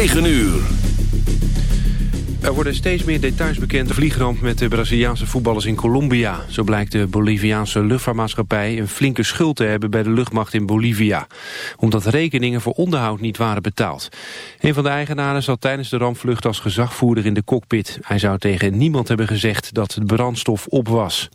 9 uur. Er worden steeds meer details bekend de vliegramp met de Braziliaanse voetballers in Colombia. Zo blijkt de Boliviaanse luchtvaartmaatschappij een flinke schuld te hebben bij de luchtmacht in Bolivia. Omdat rekeningen voor onderhoud niet waren betaald. Een van de eigenaren zat tijdens de rampvlucht als gezagvoerder in de cockpit. Hij zou tegen niemand hebben gezegd dat de brandstof op was.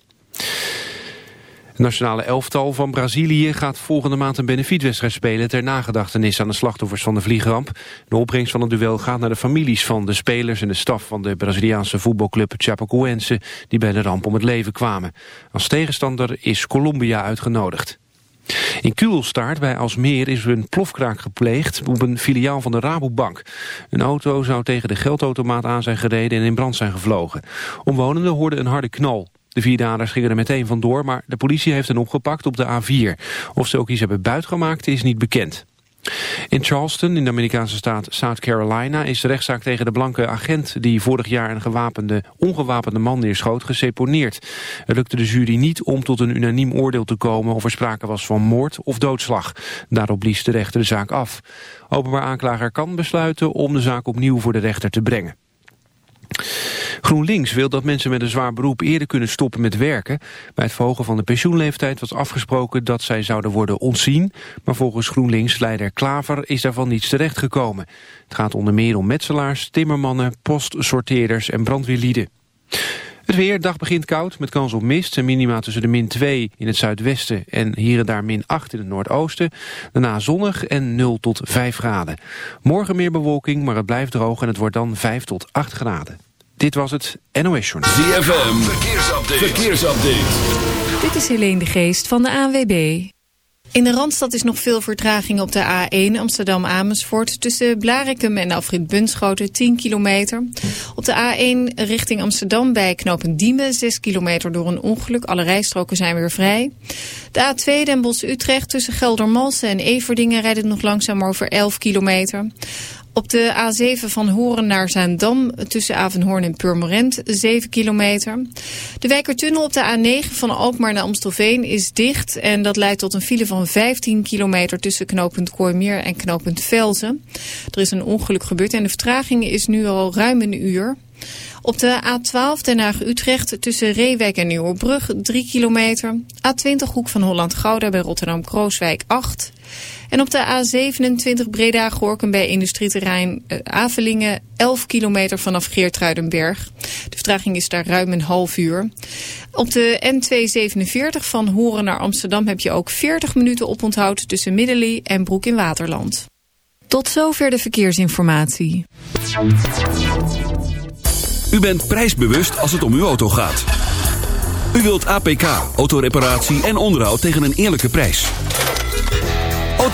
Het nationale elftal van Brazilië gaat volgende maand een benefietwedstrijd spelen ter nagedachtenis aan de slachtoffers van de vliegramp. De opbrengst van het duel gaat naar de families van de spelers en de staf van de Braziliaanse voetbalclub Chapecoense die bij de ramp om het leven kwamen. Als tegenstander is Colombia uitgenodigd. In Kuelstaart bij Alsmeer is een plofkraak gepleegd op een filiaal van de Rabobank. Een auto zou tegen de geldautomaat aan zijn gereden en in brand zijn gevlogen. Omwonenden hoorden een harde knal. De vier daders gingen er meteen vandoor, maar de politie heeft hen opgepakt op de A4. Of ze ook iets hebben buitgemaakt is niet bekend. In Charleston, in de Amerikaanse staat South Carolina... is de rechtszaak tegen de blanke agent... die vorig jaar een gewapende, ongewapende man neerschoot, geseponeerd. Het lukte de jury niet om tot een unaniem oordeel te komen... of er sprake was van moord of doodslag. Daarop blies de rechter de zaak af. Openbaar aanklager kan besluiten om de zaak opnieuw voor de rechter te brengen. GroenLinks wil dat mensen met een zwaar beroep eerder kunnen stoppen met werken. Bij het verhogen van de pensioenleeftijd was afgesproken dat zij zouden worden ontzien. Maar volgens GroenLinks-leider Klaver is daarvan niets terechtgekomen. Het gaat onder meer om metselaars, timmermannen, postsorteerders en brandweerlieden. Het weer, dag begint koud met kans op mist en minima tussen de min 2 in het zuidwesten en hier en daar min 8 in het noordoosten. Daarna zonnig en 0 tot 5 graden. Morgen meer bewolking, maar het blijft droog en het wordt dan 5 tot 8 graden. Dit was het NOS Journal. ZFM, verkeersupdate. verkeersupdate. Dit is Helene de Geest van de ANWB. In de Randstad is nog veel vertraging op de A1 Amsterdam-Amersfoort... tussen Blarikum en Afrit Bunschoten 10 kilometer. Op de A1 richting Amsterdam bij knooppunt Diemen 6 kilometer door een ongeluk. Alle rijstroken zijn weer vrij. De A2 Den Bosch-Utrecht tussen Geldermalsen en Everdingen... rijdt het nog langzaam over 11 kilometer. Op de A7 van Horen naar Zaandam tussen Avenhoorn en Purmerend 7 kilometer. De Wijkertunnel op de A9 van Alkmaar naar Amstelveen is dicht. En dat leidt tot een file van 15 kilometer tussen knooppunt Kooimeer en knooppunt Velzen. Er is een ongeluk gebeurd en de vertraging is nu al ruim een uur. Op de A12 Den Haag-Utrecht tussen Reewijk en Nieuwebrug 3 kilometer. A20 Hoek van Holland-Gouda bij Rotterdam-Krooswijk 8 en op de A27 Breda-Gorkum bij industrieterrein uh, Avelingen 11 kilometer vanaf Geertruidenberg. De vertraging is daar ruim een half uur. Op de N247 van Horen naar Amsterdam heb je ook 40 minuten oponthoud tussen Middelie en Broek in Waterland. Tot zover de verkeersinformatie. U bent prijsbewust als het om uw auto gaat. U wilt APK, autoreparatie en onderhoud tegen een eerlijke prijs.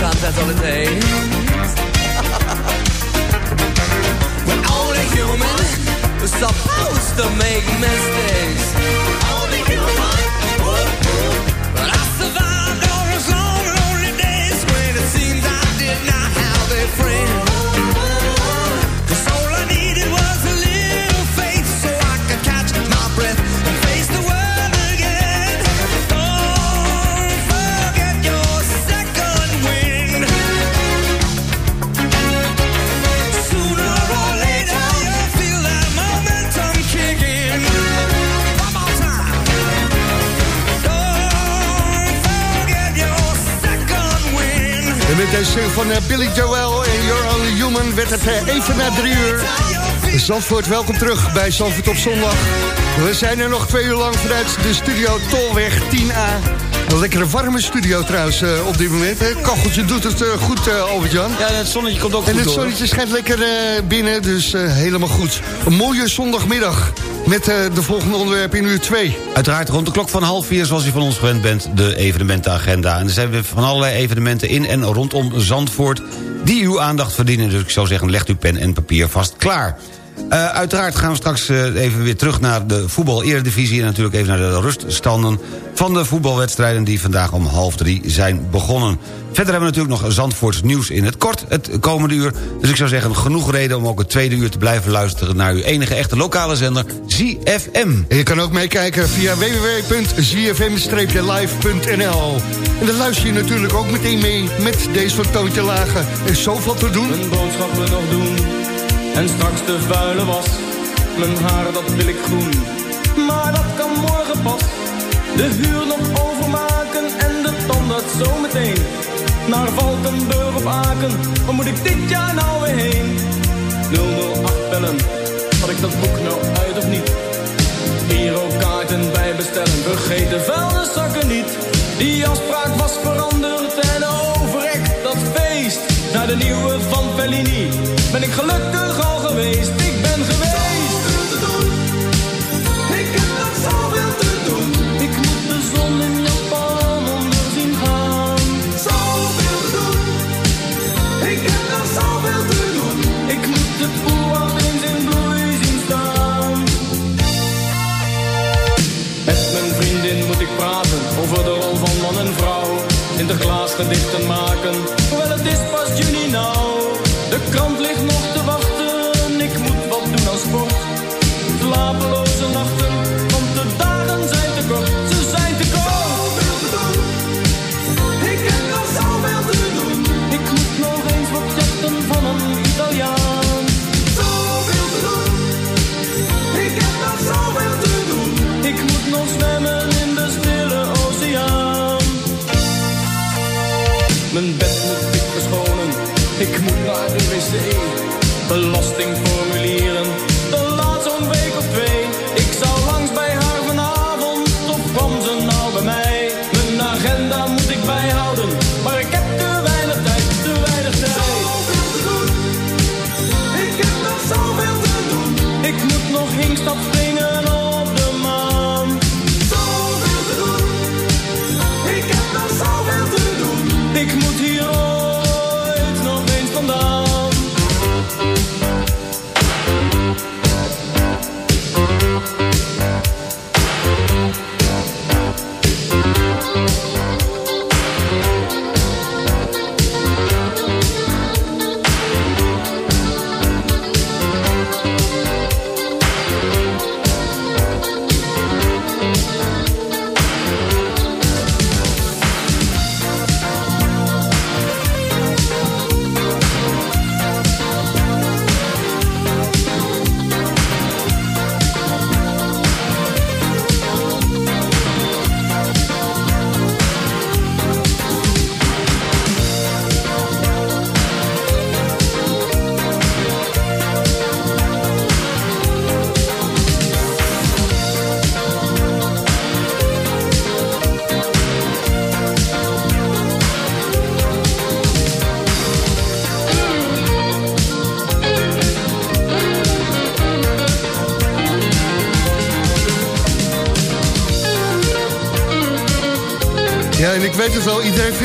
That's all it takes. We're only human, we're supposed to make mistakes. Only human. But I survived met deze van eh, Billy Joel en You're Only Human werd het eh, even na drie uur. Zandvoort, welkom terug bij Zandvoort op zondag. We zijn er nog twee uur lang vanuit de studio Tolweg 10A. Een lekkere warme studio trouwens eh, op dit moment. Hè. Kacheltje doet het goed, eh, Albert-Jan. Ja, het zonnetje komt ook En goed het door. zonnetje schijnt lekker binnen, dus helemaal goed. Een mooie zondagmiddag met eh, de volgende onderwerpen in uur 2. Uiteraard rond de klok van half vier, zoals u van ons gewend bent, de evenementenagenda. En er zijn weer van allerlei evenementen in en rondom Zandvoort... die uw aandacht verdienen. Dus ik zou zeggen, legt uw pen en papier vast klaar. Eh, uiteraard gaan we straks eh, even weer terug naar de voetbal-eredivisie... en natuurlijk even naar de ruststanden van de voetbalwedstrijden... die vandaag om half drie zijn begonnen. Verder hebben we natuurlijk nog Zandvoorts nieuws in het kort het komende uur. Dus ik zou zeggen, genoeg reden om ook het tweede uur te blijven luisteren... naar uw enige echte lokale zender, ZFM. En je kan ook meekijken via www.zfm-live.nl. En dan luister je natuurlijk ook meteen mee met deze van Toontje Lagen. Er is zoveel te doen. Mijn boodschappen nog doen En straks de vuile was Mijn haar dat wil ik groen. Maar dat kan morgen pas. De huur nog overmaken En de tandarts zometeen. Naar Valkenburg of Aken Waar moet ik dit jaar nou weer heen? 008 bellen Had ik dat boek nou uit of niet? Girokaarten bij bestellen Vergeet de vuilniszakken niet. Die afspraak was veranderd En feest De nieuwe van Fellini. Ben ik gelukkig al geweest? Ik ben geweest gedichten maken, wel het is pas juni nou. Naar de wc.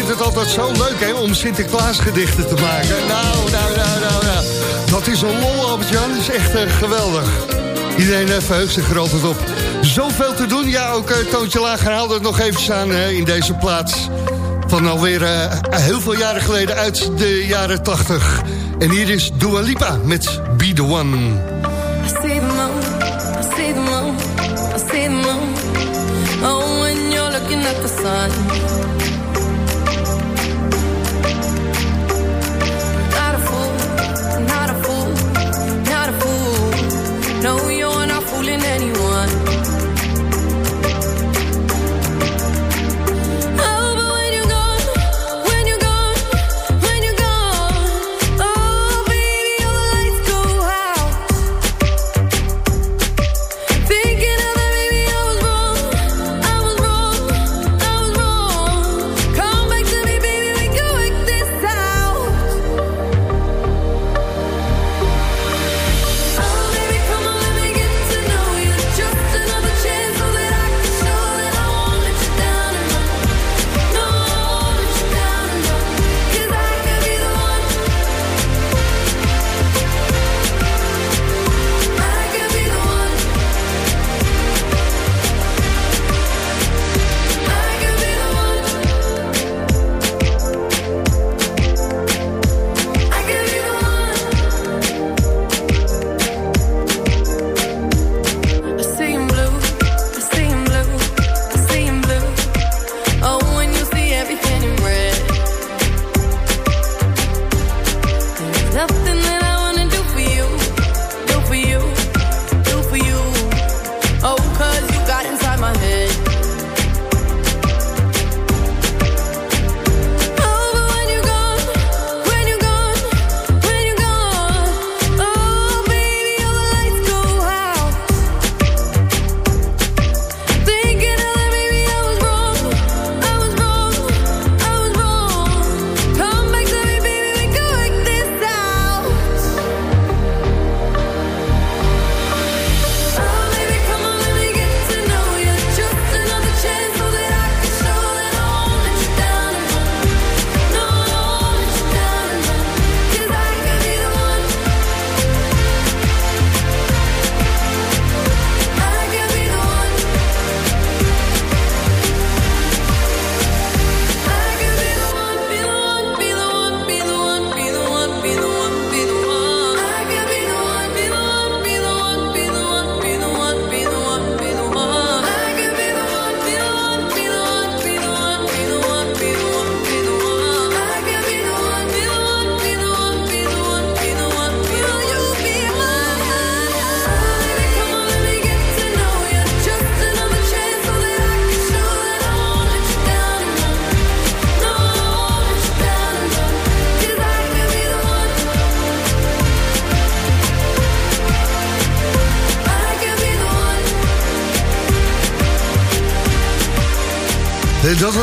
Vindt het altijd zo leuk hè, om Sinterklaasgedichten te maken. Nou, nou, nou, nou, nou. Dat is een lol, Albert-Jan. Dat is echt eh, geweldig. Iedereen uh, verheugt zich er altijd op. Zoveel te doen. Ja, ook uh, Toontje Lager haalde het nog eventjes aan in deze plaats. Van alweer heel veel jaren geleden uit de jaren 80. En hier is Dua Lipa met Be The One.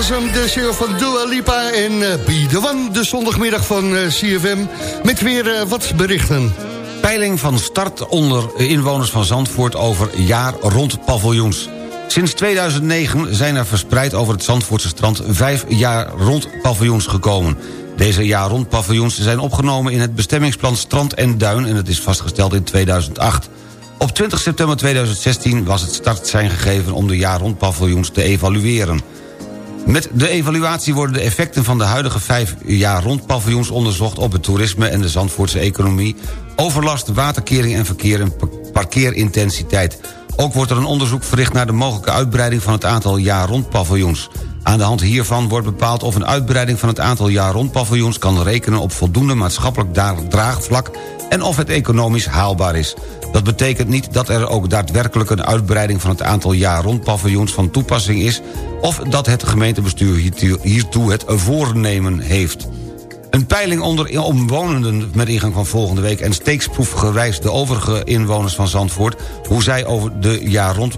Was de single van Dua Lipa en uh, de zondagmiddag van eh, CFM. Met weer eh, wat berichten. Peiling van start onder inwoners van Zandvoort over jaar rond paviljoens. Sinds 2009 zijn er verspreid over het Zandvoortse strand... vijf jaar rond paviljoens gekomen. Deze jaar rond paviljoens zijn opgenomen in het bestemmingsplan Strand en Duin... en het is vastgesteld in 2008. Op 20 september 2016 was het startsein gegeven om de jaar rond paviljoens te evalueren. Met de evaluatie worden de effecten van de huidige vijf jaar rond paviljoens onderzocht op het toerisme en de Zandvoortse economie, overlast, waterkering en verkeer en pa- parkeerintensiteit. Ook wordt er een onderzoek verricht naar de mogelijke uitbreiding van het aantal jaar rond paviljoens. Aan de hand hiervan wordt bepaald of een uitbreiding van het aantal jaar rond paviljoens kan rekenen op voldoende maatschappelijk draagvlak en of het economisch haalbaar is. Dat betekent niet dat er ook daadwerkelijk een uitbreiding van het aantal jaar rond paviljoens van toepassing is... of dat het gemeentebestuur hiertoe- het voornemen heeft. Een peiling onder omwonenden met ingang van volgende week... en steeksproefgewijs de overige inwoners van Zandvoort... hoe zij over de jaar rond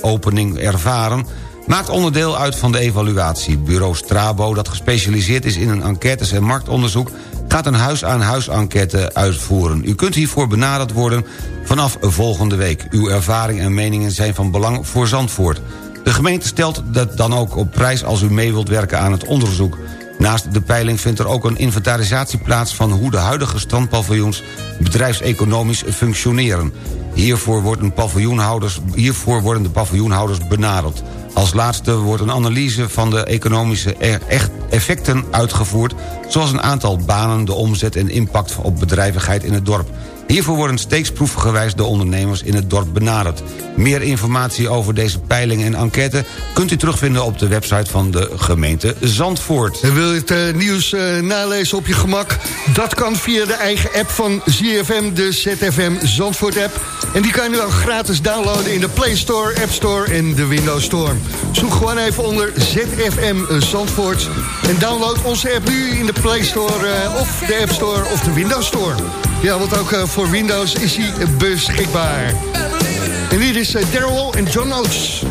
opening ervaren... maakt onderdeel uit van de evaluatie. Bureau Strabo, dat gespecialiseerd is in een enquêtes- en marktonderzoek... gaat een huis-aan-huis-enquête uitvoeren. U kunt hiervoor benaderd worden vanaf volgende week. Uw ervaring en meningen zijn van belang voor Zandvoort. De gemeente stelt dat dan ook op prijs als u mee wilt werken aan het onderzoek. Naast de peiling vindt er ook een inventarisatie plaats... van hoe de huidige strandpaviljoens bedrijfseconomisch functioneren. Hiervoor worden, paviljoenhouders, hiervoor worden de paviljoenhouders benaderd. Als laatste wordt een analyse van de economische e- effecten uitgevoerd... zoals een aantal banen, de omzet en impact op bedrijvigheid in het dorp. Hiervoor worden steeksproefgewijs de ondernemers in het dorp benaderd. Meer informatie over deze peiling en enquête... kunt u terugvinden op de website van de gemeente Zandvoort. En wil je het eh, nieuws eh, nalezen op je gemak? Dat kan via de eigen app van ZFM, de ZFM Zandvoort app. En die kan je al gratis downloaden in de Play Store, App Store en de Windows Store. Zoek gewoon even onder ZFM Zandvoort. En download onze app nu in de Play Store eh, of de App Store of de Windows Store. Ja, want ook eh, voor Windows is hij beschikbaar. En hier is eh, Daryl en John Oates.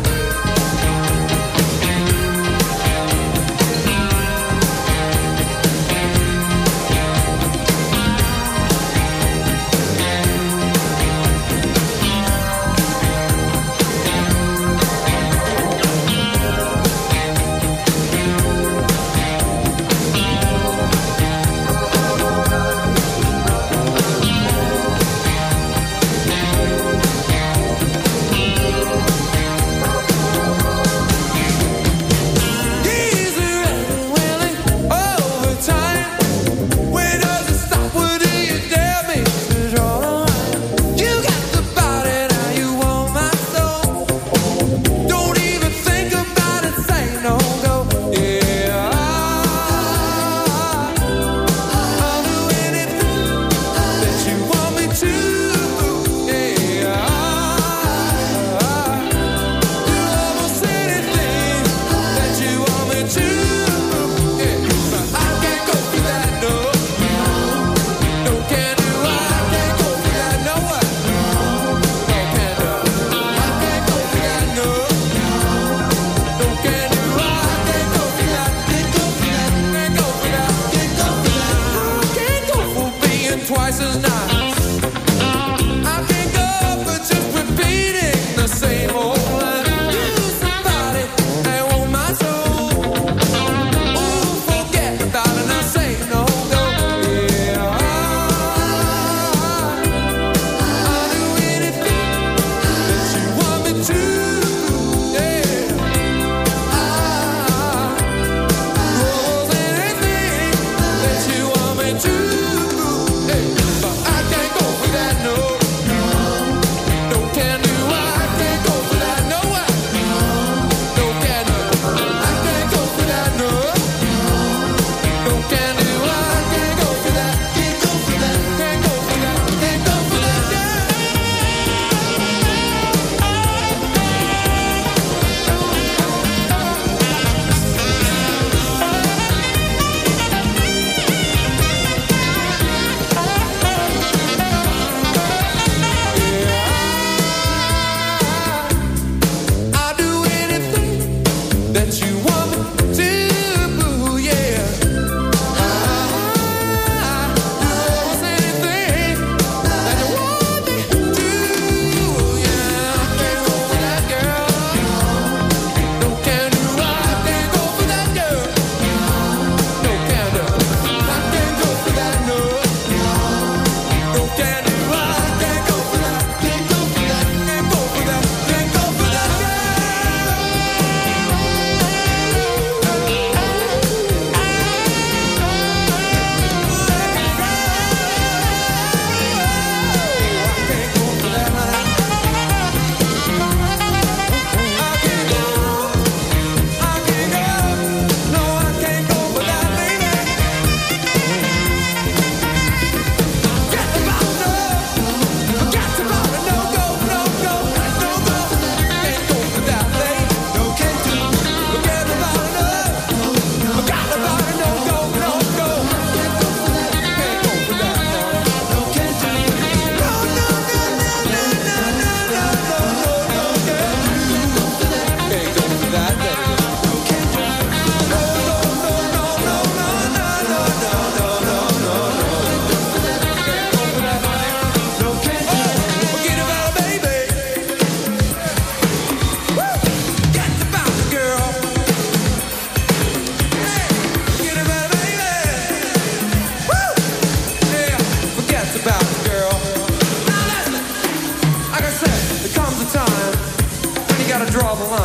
Problem.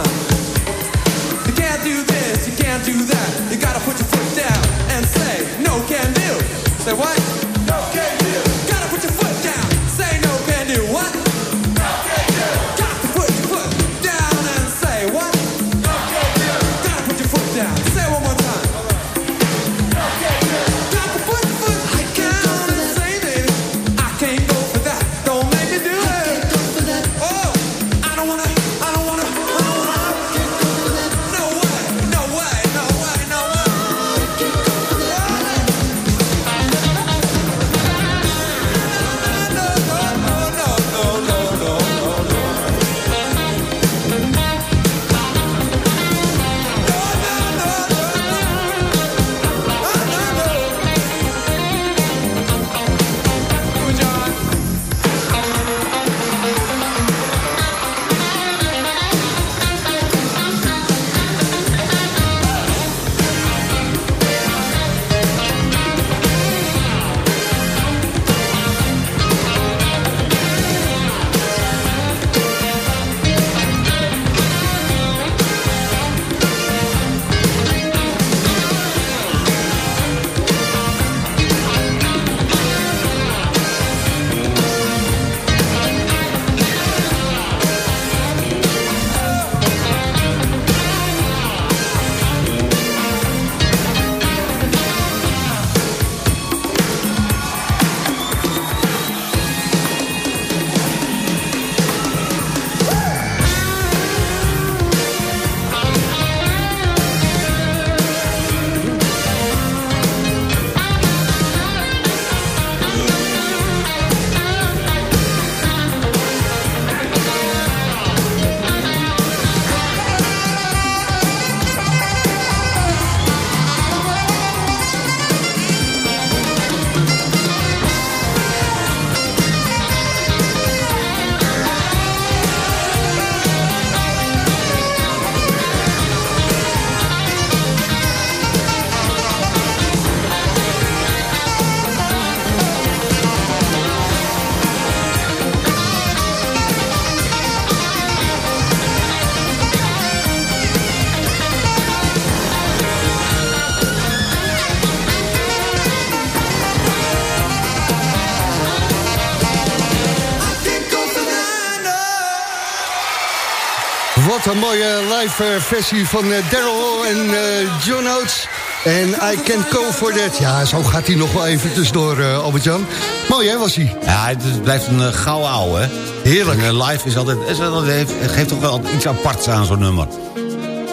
Een mooie live eh, versie van eh, Daryl en eh, John Oates. En I Can Go For That. Ja, zo gaat hij nog wel even tussendoor, eh, Albert-Jan. Mooi, hè, was hij? Ja, het blijft een uh, gouden ouwe, hè? Heerlijk. En, live is altijd, is altijd, geeft toch wel iets aparts aan zo'n nummer.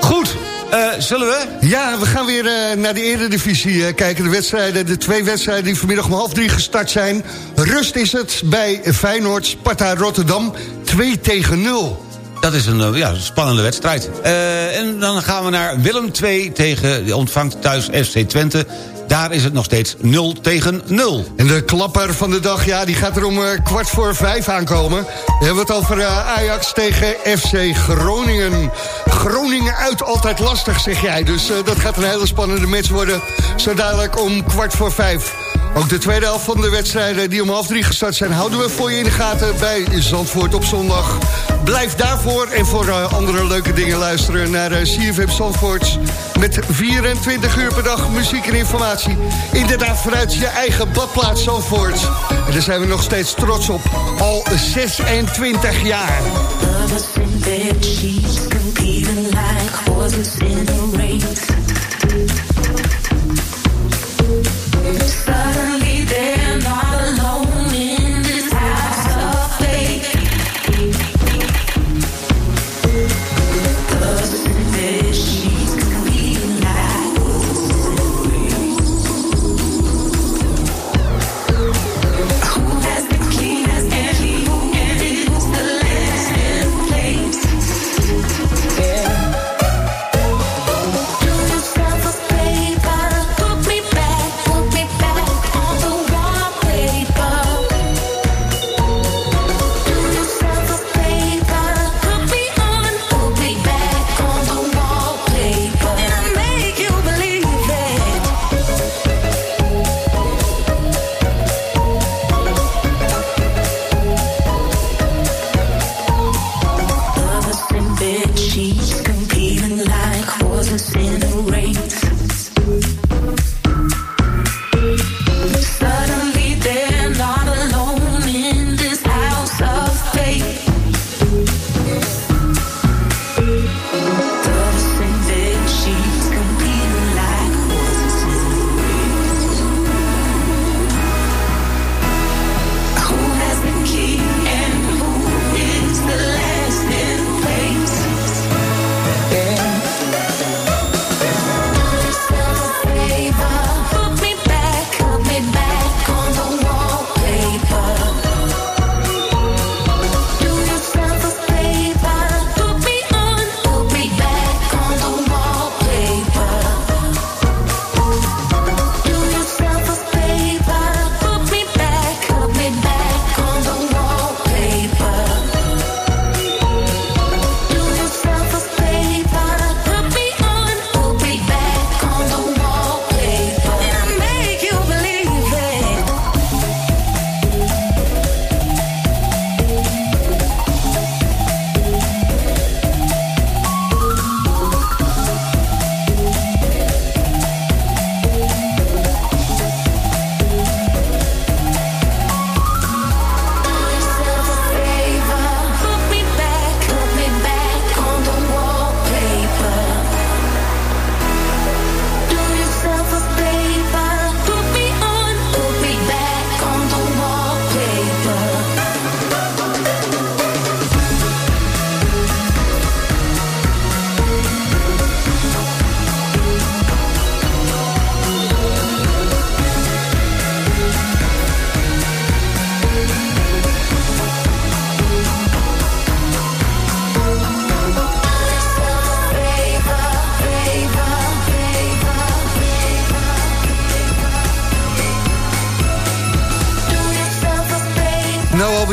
Goed, zullen we? Ja, we gaan weer naar de eredivisie eh, kijken. De wedstrijden, de twee wedstrijden die vanmiddag om half drie gestart zijn. Rust is het bij Feyenoord, Sparta, Rotterdam. 2 tegen 0. Dat is een eh, ja, spannende wedstrijd. Eh, en dan gaan we naar Willem 2 tegen, ontvangt thuis FC Twente. Daar is het nog steeds 0 tegen 0. En de klapper van de dag, ja, die gaat er om eh, kwart voor vijf aankomen. We hebben het over Ajax tegen FC Groningen. Groningen uit, altijd lastig, zeg jij. Dus dat gaat een hele spannende match worden. Zo dadelijk om kwart voor vijf. Ook de tweede helft van de wedstrijden die om half drie gestart zijn... houden we voor je in de gaten bij Zandvoort op zondag. Blijf daarvoor en voor eh, andere leuke dingen luisteren naar eh, CFM Zandvoort... met 24 uur per dag muziek en informatie. Inderdaad, vanuit je eigen badplaats Zandvoort. En daar zijn we nog steeds trots op. Al 26 jaar.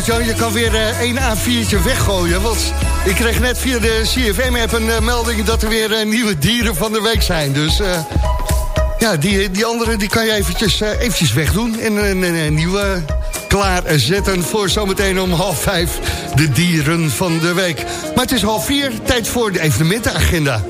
Albert-Jan, je kan weer eh, één A4'tje weggooien. Want ik kreeg net via de CFM-app een eh, melding... dat er weer eh, nieuwe dieren van de week zijn. Dus eh, ja, die, die andere die kan je eventjes, eh, eventjes wegdoen. En een, een, een nieuwe klaarzetten voor zometeen om half vijf... de dieren van de week. Maar het is half vier, tijd voor de evenementenagenda.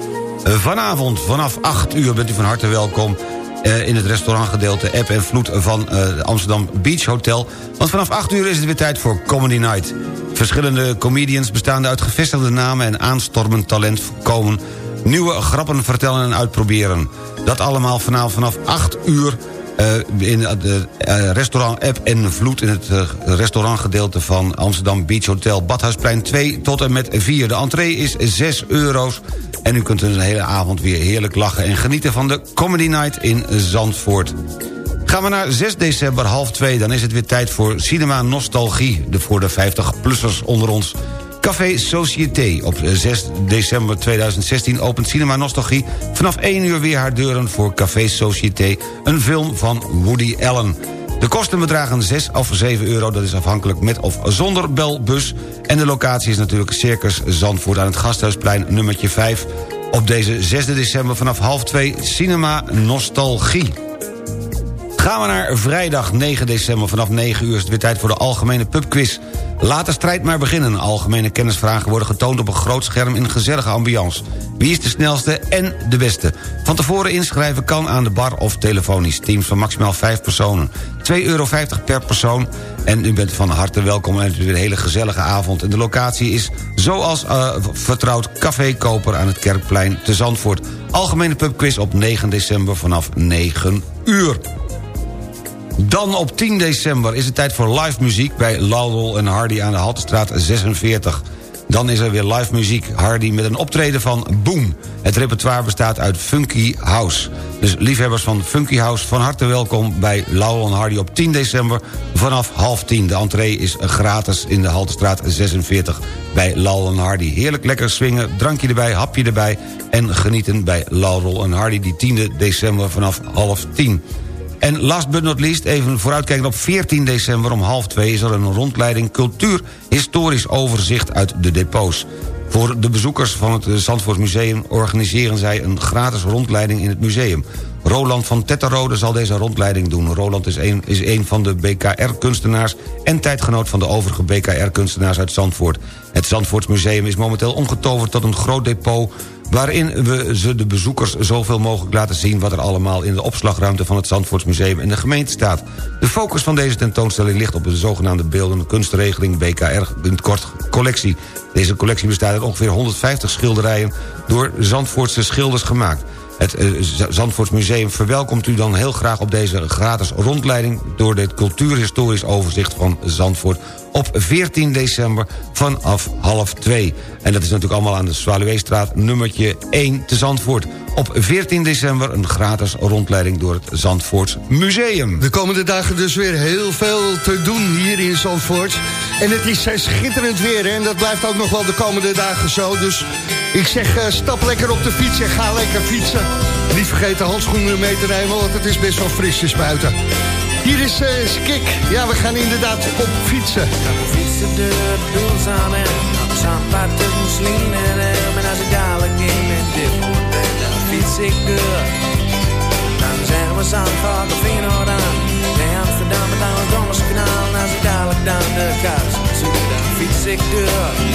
Eh, Vanavond vanaf 8 uur bent u van harte welkom eh, in het restaurantgedeelte App en Vloed van eh, Amsterdam Beach Hotel. Want vanaf 8 uur is het weer tijd voor Comedy Night. Verschillende comedians bestaande uit gevestigde namen en aanstormend talent komen... nieuwe grappen vertellen en uitproberen. Dat allemaal vanavond vanaf 8 uur eh, in het eh, restaurant App en Vloed... in het restaurantgedeelte van Amsterdam Beach Hotel... Badhuisplein 2 tot en met 4. De entree is 6 euro's. En u kunt dus een hele avond weer heerlijk lachen... en genieten van de Comedy Night in Zandvoort. Gaan we naar 6 december, half 2, dan is het weer tijd voor Cinema Nostalgie... De voor de 50-plussers onder ons. Café Société. Op 6 december 2016 opent Cinema Nostalgie... vanaf 1 uur weer haar deuren voor Café Société... een film van Woody Allen. De kosten bedragen 6 of 7 euro, dat is afhankelijk met of zonder belbus. En de locatie is natuurlijk Circus Zandvoort aan het Gasthuisplein nummertje 5. Op deze 6 december vanaf half 2 Cinema Nostalgie. Gaan we naar vrijdag 9 december. Vanaf 9 uur is het weer tijd voor de algemene pubquiz. Laat de strijd maar beginnen. Algemene kennisvragen worden getoond op een groot scherm in een gezellige ambiance. Wie is de snelste en de beste? Van tevoren inschrijven kan aan de bar of telefonisch. Teams van maximaal 5 personen. 2,50 euro per persoon. En u bent van harte welkom en het is weer een hele gezellige avond. En de locatie is zoals uh, vertrouwd Café Koper aan het Kerkplein te Zandvoort. Algemene pubquiz op 9 december vanaf 9 uur. Dan op 10 december is het tijd voor live muziek... bij Laurel en Hardy aan de Haltestraat 46. Dan is er weer live muziek. Hardy met een optreden van Boom. Het repertoire bestaat uit Funky House. Dus liefhebbers van Funky House, van harte welkom... bij Laurel en Hardy op 10 december vanaf half 10. De entree is gratis in de Haltestraat 46 bij Laurel en Hardy. Heerlijk lekker swingen, drankje erbij, hapje erbij... en genieten bij Laurel en Hardy die 10 december vanaf half 10. En last but not least, even vooruitkijken op 14 december om half 2... is er een rondleiding cultuur historisch overzicht uit de depots. Voor de bezoekers van het Zandvoort Museum organiseren zij een gratis rondleiding in het museum. Roland van Tetterode zal deze rondleiding doen. Roland is een, is een van de BKR-kunstenaars... en tijdgenoot van de overige BKR-kunstenaars uit Zandvoort. Het Zandvoorts Museum is momenteel omgetoverd tot een groot depot waarin we ze de bezoekers zoveel mogelijk laten zien... wat er allemaal in de opslagruimte van het Zandvoortsmuseum en de gemeente staat. De focus van deze tentoonstelling ligt op de zogenaamde beeldende kunstregeling BKR, in kort collectie. Deze collectie bestaat uit ongeveer 150 schilderijen door Zandvoortse schilders gemaakt. Het uh, Zandvoortsmuseum verwelkomt u dan heel graag op deze gratis rondleiding... door dit cultuurhistorisch overzicht van Zandvoort op 14 december vanaf half 2. En dat is natuurlijk allemaal aan de Zwaluweestraat nummertje 1 te Zandvoort. Op 14 december een gratis rondleiding door het Zandvoorts Museum. De komende dagen dus weer heel veel te doen hier in Zandvoort. En het is eh, schitterend weer hè? en dat blijft ook nog wel de komende dagen zo. Dus ik zeg uh, stap lekker op de fiets en ga lekker fietsen. Niet vergeten handschoenen mee te nemen, want het is best wel frisjes buiten. Hier is uh, Skik. Ja, we gaan inderdaad op fietsen. Fietsen de doels aan en op tussen en als ik dadelijk in mijn dip dan door. Dan zeggen we Zandvoort of Feyenoord aan. Nee, Amsterdam met aan het Dommerskanaal. Als ik dadelijk dan de kaars zoek, dan fiets ik door.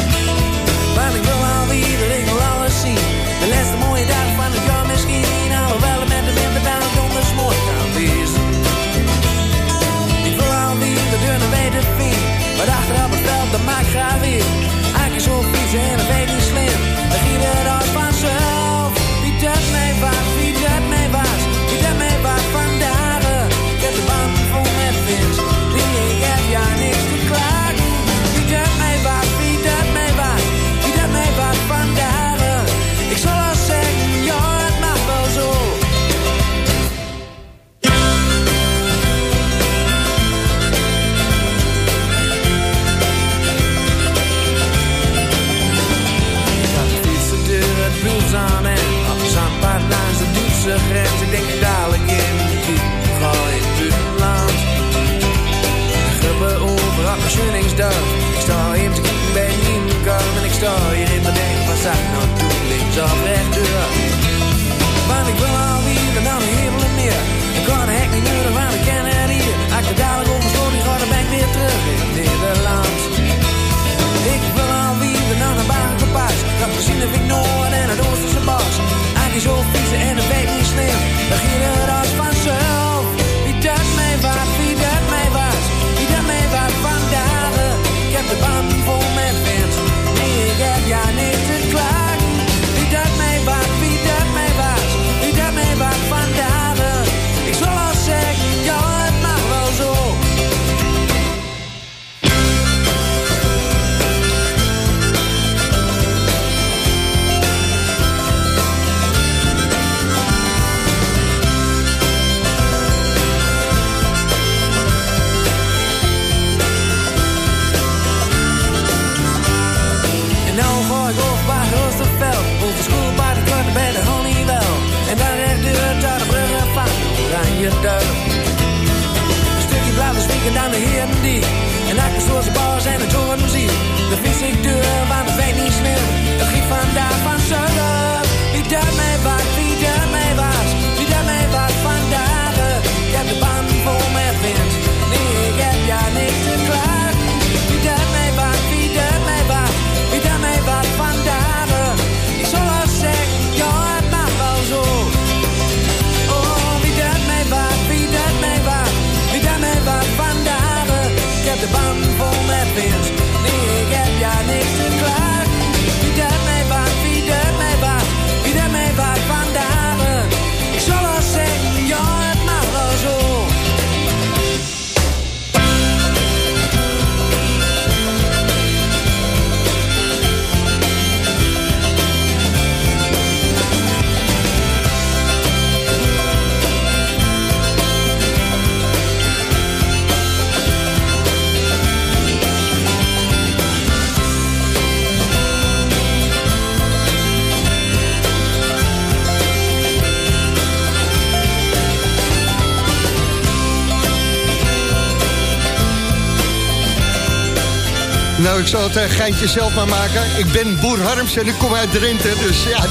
Nou, ik zal het eh, geintje zelf maar maken. Ik ben Boer Harms en ik kom uit Drenthe. Dus ja,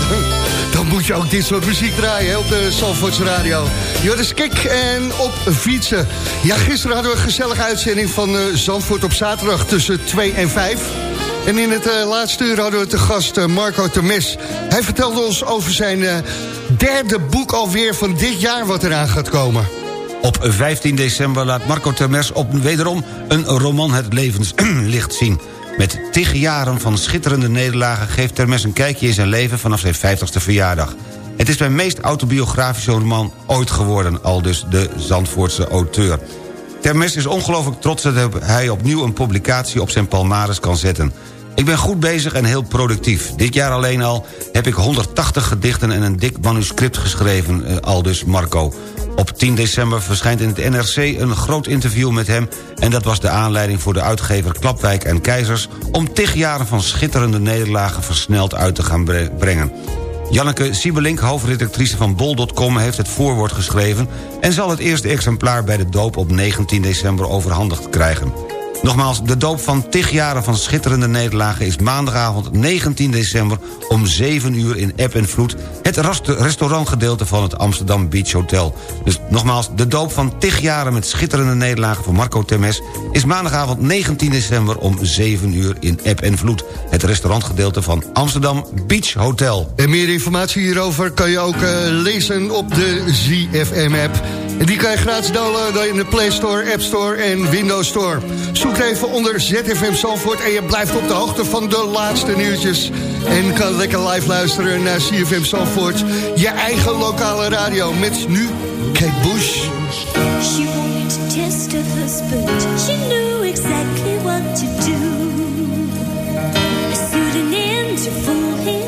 dan, moet je ook dit soort muziek draaien op de Zandvoorts Radio. Joris Kik en op fietsen. Ja, gisteren hadden we een gezellige uitzending van eh, Zandvoort op zaterdag tussen 2 en 5. En in het eh, laatste uur hadden we te gast Marco Temes. Hij vertelde ons over zijn derde boek alweer van dit jaar wat eraan gaat komen. Op 15 december laat Marco Termes op wederom een roman het levenslicht zien. Met tig jaren van schitterende nederlagen... geeft Termes een kijkje in zijn leven vanaf zijn 50ste verjaardag. Het is mijn meest autobiografische roman ooit geworden... al dus de Zandvoortse auteur. Termes is ongelooflijk trots dat hij opnieuw een publicatie op zijn palmares kan zetten. Ik ben goed bezig en heel productief. Dit jaar alleen al heb ik 180 gedichten en een dik manuscript geschreven, eh, aldus Marco. Op 10 december verschijnt in het NRC een groot interview met hem... en dat was de aanleiding voor de uitgever Klapwijk en Keizers... om tig jaren van schitterende nederlagen versneld uit te gaan bre- brengen. Janneke Siebelink, hoofdredactrice van bol.com... heeft het voorwoord geschreven... en zal het eerste exemplaar bij de doop op 19 december overhandigd krijgen. Nogmaals, de doop van tig jaren van schitterende nederlagen... is maandagavond 19 december om 7 uur in App en Vloed... het restaurantgedeelte van het Amsterdam Beach Hotel. Dus nogmaals, de doop van tig jaren met schitterende nederlagen... van Marco Temes is maandagavond 19 december om 7 uur in App en Vloed... het restaurantgedeelte van Amsterdam Beach Hotel. En meer informatie hierover kan je ook eh, lezen op de ZFM-app. En die kan je gratis downloaden in de Play Store, App Store en Windows Store. Zoek even onder ZFM Zandvoort en je blijft op de hoogte van de laatste nieuwtjes. En kan lekker live luisteren naar ZFM Zandvoort. Je eigen lokale radio met nu Kate Bush. Exactly what to do. To.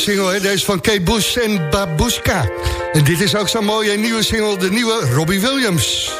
Single, hè? Deze van Kate Bush en Babushka. En dit is ook zo'n mooie nieuwe single, de nieuwe Robbie Williams.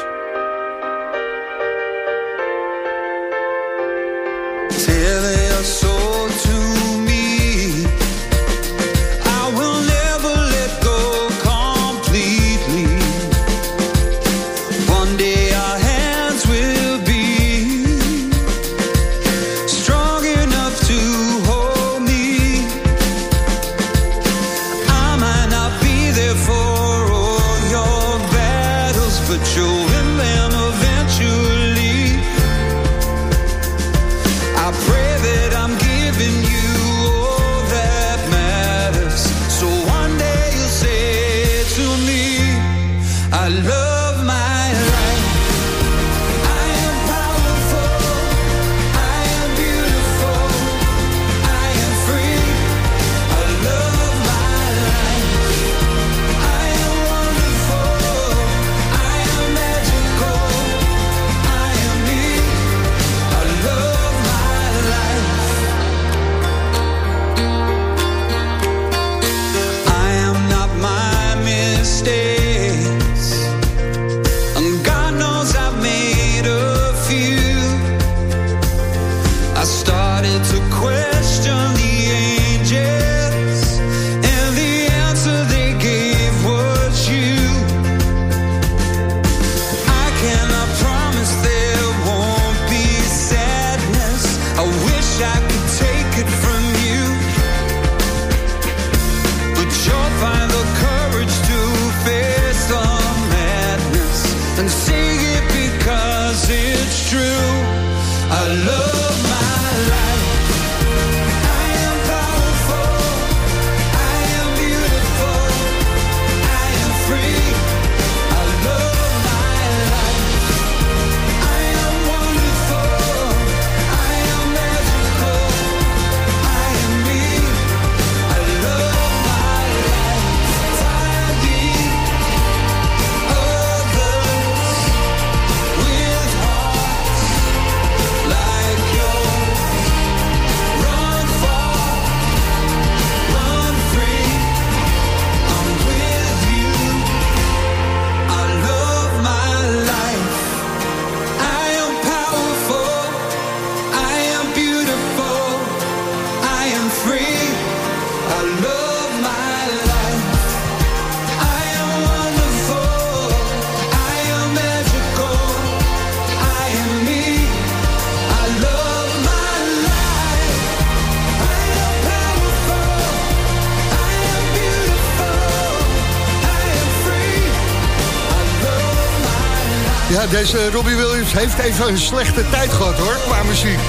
Deze Robbie Williams heeft even een slechte tijd gehad, hoor, qua muziek.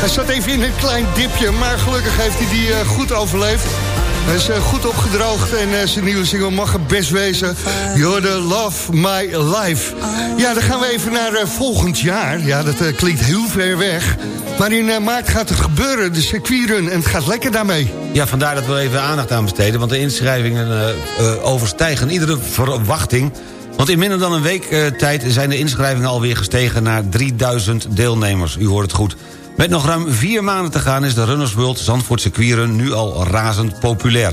Hij zat even in een klein dipje, maar gelukkig heeft hij die eh, goed overleefd. Hij is eh, goed opgedroogd en eh, zijn nieuwe single mag er best wezen. You're the love my life. Ja, dan gaan we even naar volgend jaar. Ja, dat klinkt heel ver weg. Maar in maart gaat het gebeuren, de circuitrun, en het gaat lekker daarmee. Ja, vandaar dat we even aandacht aan besteden... want de inschrijvingen overstijgen iedere verwachting... Want in minder dan een week eh, tijd zijn de inschrijvingen alweer gestegen naar 3000 deelnemers. U hoort het goed. Met nog ruim vier maanden te gaan is de Runners World Zandvoort Circuitrun nu al razend populair.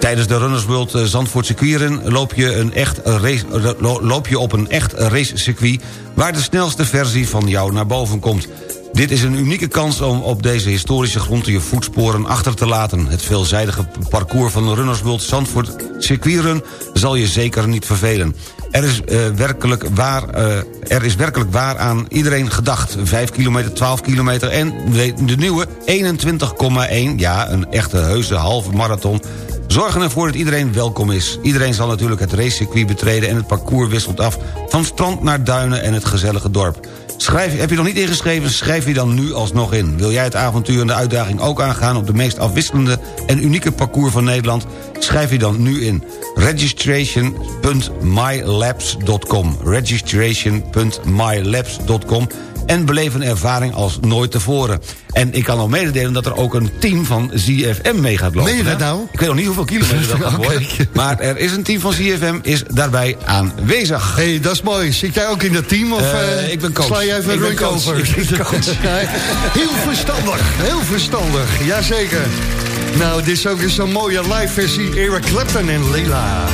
Tijdens de Runners World eh, Zandvoort Circuitrun loop je, een echt race, lo- loop je op een echt racecircuit... waar de snelste versie van jou naar boven komt. Dit is een unieke kans om op deze historische grond je voetsporen achter te laten. Het veelzijdige parcours van de Runners World Zandvoort Circuitrun zal je zeker niet vervelen. Er is, eh, werkelijk waar, eh, er is werkelijk waar aan iedereen gedacht. 5 kilometer, 12 kilometer en de, de nieuwe 21,1... ja, een echte heuse halve marathon... zorgen ervoor dat iedereen welkom is. Iedereen zal natuurlijk het racecircuit betreden... en het parcours wisselt af van strand naar duinen en het gezellige dorp. Schrijf, heb je nog niet ingeschreven, schrijf je dan nu alsnog in. Wil jij het avontuur en de uitdaging ook aangaan... op de meest afwisselende en unieke parcours van Nederland... schrijf je dan nu in registration.mylabs.com registration.mylabs.com en beleef een ervaring als nooit tevoren. En ik kan al mededelen dat er ook een team van ZFM mee gaat lopen. Meen je dat nou? Ik weet nog niet hoeveel kilometer dat gaat worden. Maar er is een team van ZFM is daarbij aanwezig. Hé, hey, dat is mooi. Zit jij ook in dat team? Of, Eh, eh, ik ben coach. Sla je even Ik ben coach. over? Ik ben coach. Heel verstandig, heel verstandig. Jazeker. Nou, dit is ook weer zo'n mooie live versie. Eric Clapton en Leila.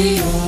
You.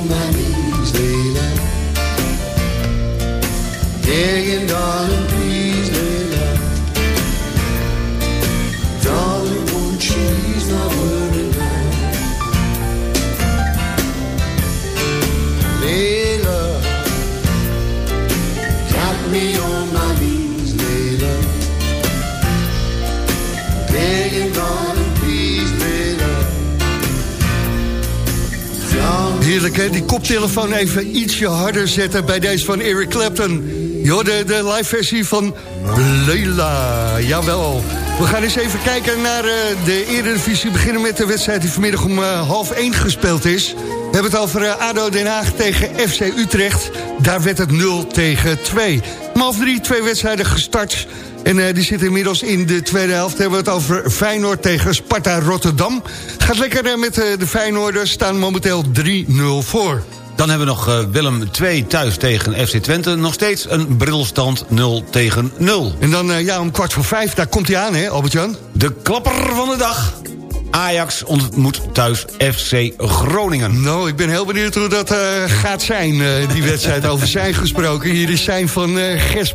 Koptelefoon even ietsje harder zetten bij deze van Eric Clapton. Jo, de, live versie van Leila. Jawel. We gaan eens even kijken naar eh, de Eredivisie. Beginnen met de wedstrijd die vanmiddag om eh, half 1 gespeeld is. We hebben het over eh, ADO Den Haag tegen FC Utrecht. Daar werd het 0 tegen 2. Om half 3 twee wedstrijden gestart. En die zitten inmiddels in de tweede helft. Hebben we het over Feyenoord tegen Sparta Rotterdam. Gaat lekker met eh, de Feyenoorders. Staan momenteel 3-0 voor. Dan hebben we nog eh, Willem 2 thuis tegen FC Twente. Nog steeds een brilstand 0 tegen 0. En dan eh, ja, om kwart voor vijf, daar komt hij aan, hè, Albert-Jan? De klapper van de dag. Ajax ontmoet thuis FC Groningen. Nou, ik ben heel benieuwd hoe dat eh, gaat zijn, die wedstrijd. Over zijn gesproken. Hier is zijn van Gers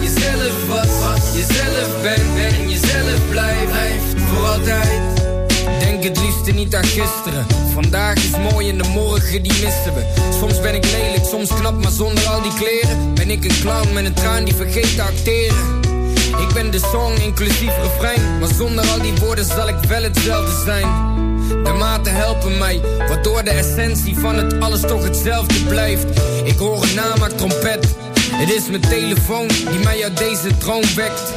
Jezelf bent en jezelf blijft. Voor altijd. Denk het liefste niet aan gisteren. Vandaag is mooi en de morgen die missen we. Soms ben ik lelijk, soms knap, maar zonder al die kleren. Ben ik een clown met een traan die vergeet te acteren. Ik ben de song inclusief refrein. Maar zonder al die woorden zal ik wel hetzelfde zijn. De maten helpen mij, waardoor de essentie van het alles toch hetzelfde blijft. Ik hoor een namaak trompet. Het is mijn telefoon die mij uit deze droom wekt.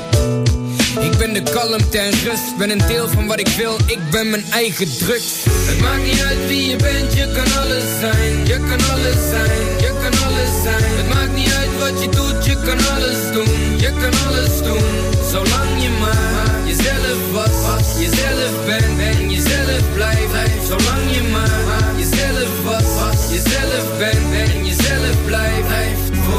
Ik ben de kalmte en rust, ben een deel van wat ik wil, ik ben mijn eigen drugs. Het maakt niet uit wie je bent, je kan alles zijn, je kan alles zijn, je kan alles zijn. Het maakt niet uit wat je doet, je kan alles doen, je kan alles doen. Zolang je maar jezelf was, jezelf bent en jezelf blijft. Zolang je maar jezelf was, jezelf bent en jezelf blijft.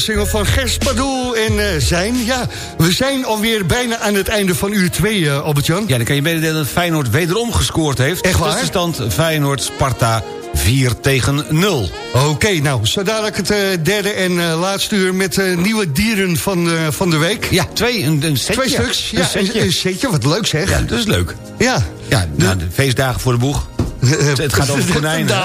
Single van Gers Padoel en eh, Zijn. Ja, we zijn alweer bijna aan het einde van uur 2, uh, Albert-Jan. Ja, dan kan je mededelen dat Feyenoord wederom gescoord heeft. Echt waar? Tussenstand Feyenoord-Sparta 4 tegen 0. Oké, nou, zo dadelijk het eh, derde en eh, laatste uur met eh, nieuwe dieren van, eh, van de week. Ja, twee, een, een setje. Twee stuks, ja, een setje. een, een setje, wat leuk zeg. Ja, dat is leuk. Ja. Ja, nou, de feestdagen voor de boeg. Het gaat over konijnen.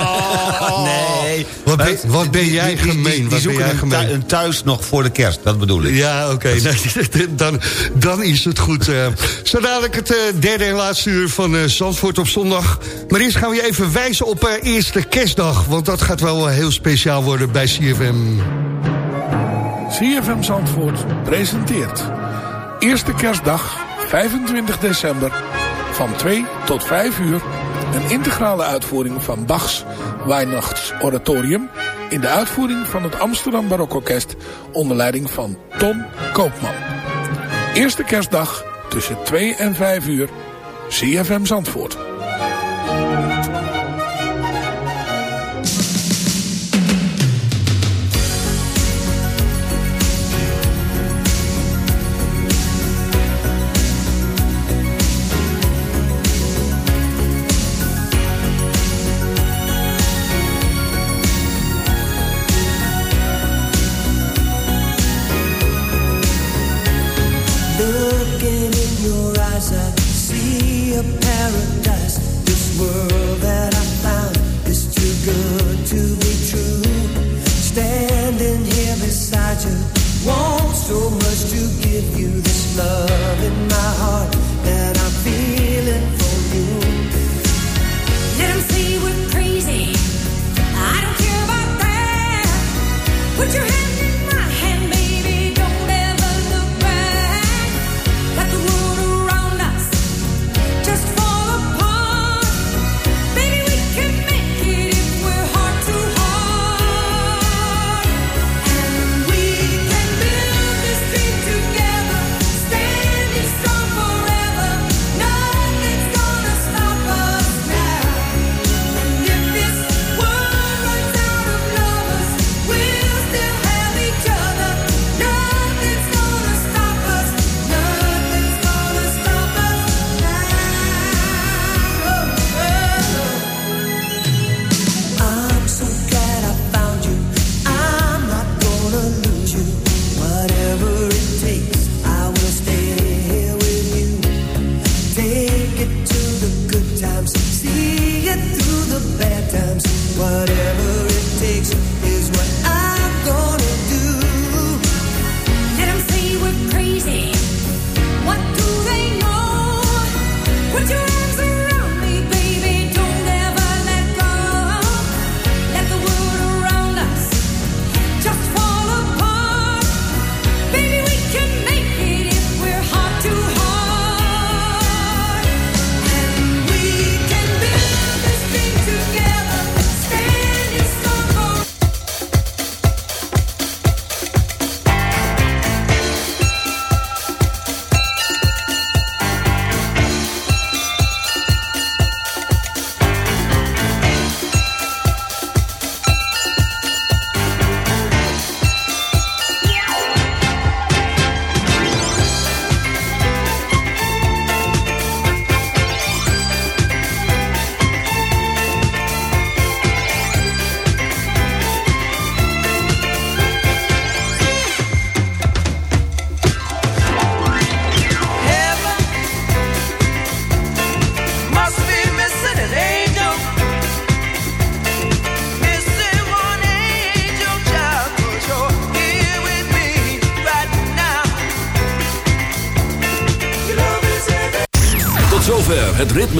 nee. Wat ben, wat ben jij Die- die- die- gemeen, Die, wat ben zoeken jij een, gemeen. een thuis nog voor de kerst, dat bedoel ik. Ja, oké. Nee, dan, dan is het goed. eh. Zo dadelijk het eh, derde en laatste uur van eh, Zandvoort op zondag. Maar eerst gaan we je even wijzen op eh, eerste kerstdag. Want dat gaat wel heel speciaal worden bij CFM. CFM Zandvoort presenteert Eerste kerstdag 25 december van 2 tot 5 uur een integrale uitvoering van Bachs Weihnachtsoratorium in de uitvoering van het Amsterdam Barokorkest onder leiding van Ton Koopman. Eerste kerstdag tussen 2 en 5 uur CFM Zandvoort.